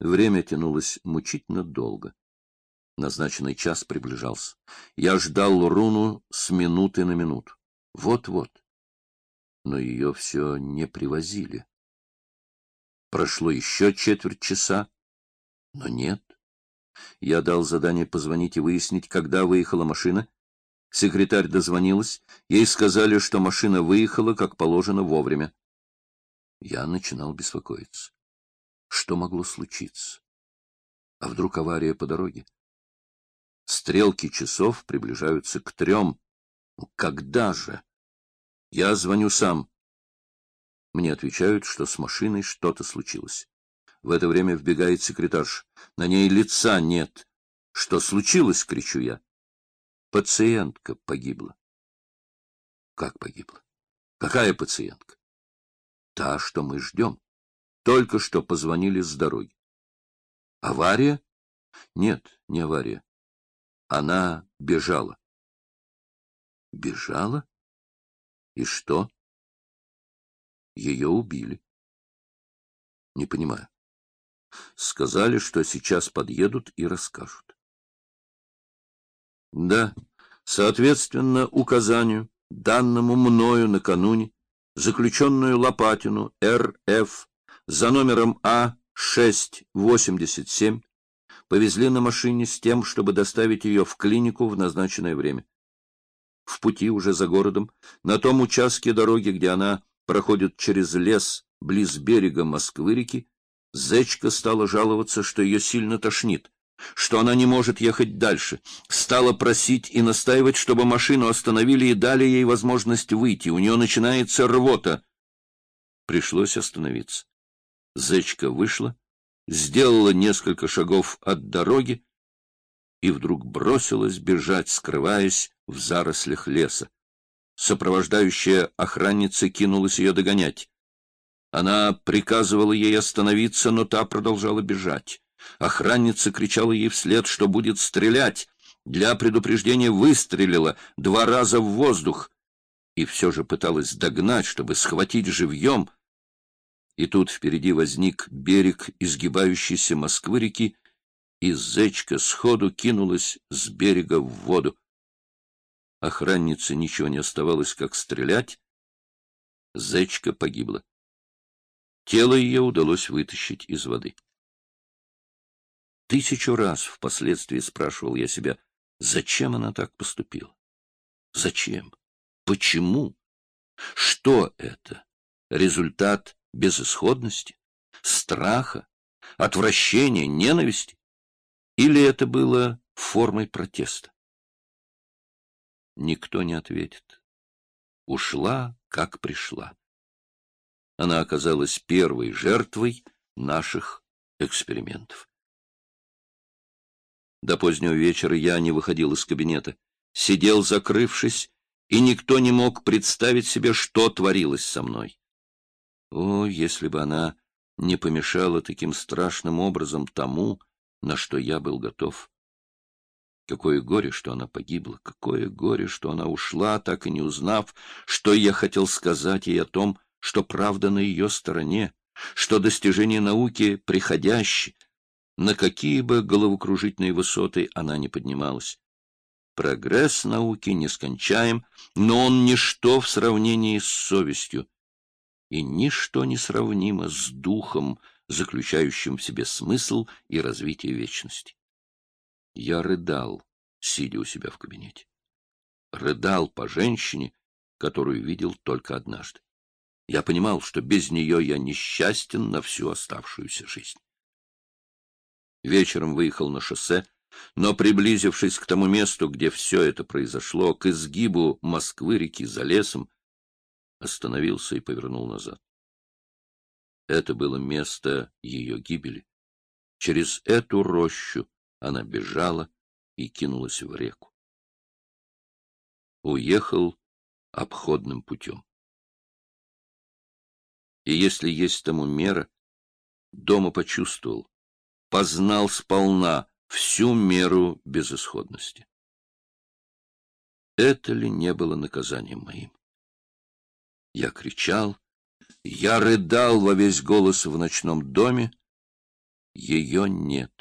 Время тянулось мучительно долго. Назначенный час приближался. Я ждал руну с минуты на минуту. Вот-вот. Но ее все не привозили. Прошло еще четверть часа, но нет. Я дал задание позвонить и выяснить, когда выехала машина. Секретарь дозвонилась. Ей сказали, что машина выехала, как положено, вовремя. Я начинал беспокоиться. Что могло случиться? А вдруг авария по дороге? Стрелки часов приближаются к трем. Когда же? Я звоню сам. Мне отвечают, что с машиной что-то случилось. В это время вбегает секретарш. На ней лица нет. Что случилось, кричу я. Пациентка погибла. Как погибла? Какая пациентка? Та, что мы ждем. Только что позвонили с дороги. Авария? Нет, не авария. Она бежала. Бежала? И что? Ее убили. Не понимаю. Сказали, что сейчас подъедут и расскажут. Да, соответственно указанию, данному мною накануне, заключенную Лопатину Р.Ф. за номером А-687 повезли на машине с тем, чтобы доставить ее в клинику в назначенное время. В пути уже за городом, на том участке дороги, где она проходит через лес близ берега Москвы-реки, Зечка стала жаловаться, что ее сильно тошнит, что она не может ехать дальше, стала просить и настаивать, чтобы машину остановили и дали ей возможность выйти. У нее начинается рвота. Пришлось остановиться. Зечка вышла, сделала несколько шагов от дороги и вдруг бросилась бежать, скрываясь в зарослях леса. Сопровождающая охранница кинулась ее догонять. Она приказывала ей остановиться, но та продолжала бежать. Охранница кричала ей вслед, что будет стрелять. Для предупреждения выстрелила два раза в воздух и все же пыталась догнать, чтобы схватить живьем. И тут впереди возник берег изгибающейся Москвы-реки, и зечка сходу кинулась с берега в воду. Охраннице ничего не оставалось, как стрелять. Зечка погибла. Тело ее удалось вытащить из воды. Тысячу раз впоследствии спрашивал я себя, зачем она так поступила? Зачем? Почему? Что это? Результат безысходности? Страха? Отвращения? Ненависти? Или это было формой протеста? Никто не ответит. Ушла, как пришла. Она оказалась первой жертвой наших экспериментов. До позднего вечера я не выходил из кабинета, сидел закрывшись, и никто не мог представить себе, что творилось со мной. О, если бы она не помешала таким страшным образом тому, на что я был готов. Какое горе, что она погибла, какое горе, что она ушла, так и не узнав, что я хотел сказать ей о том, что правда на ее стороне, что достижения науки приходящие, на какие бы головокружительные высоты она не поднималась. Прогресс науки нескончаем, но он ничто в сравнении с совестью, и ничто не сравнимо с духом, заключающим в себе смысл и развитие вечности. Я рыдал, сидя у себя в кабинете. Рыдал по женщине, которую видел только однажды. Я понимал, что без нее я несчастен на всю оставшуюся жизнь. Вечером выехал на шоссе, но, приблизившись к тому месту, где все это произошло, к изгибу Москвы-реки за лесом, остановился и повернул назад. Это было место ее гибели. Через эту рощу она бежала и кинулась в реку. Уехал обходным путем. И если есть тому мера, дома почувствовал, познал сполна всю меру безысходности. Это ли не было наказанием моим? Я кричал, я рыдал во весь голос в ночном доме, Ее нет.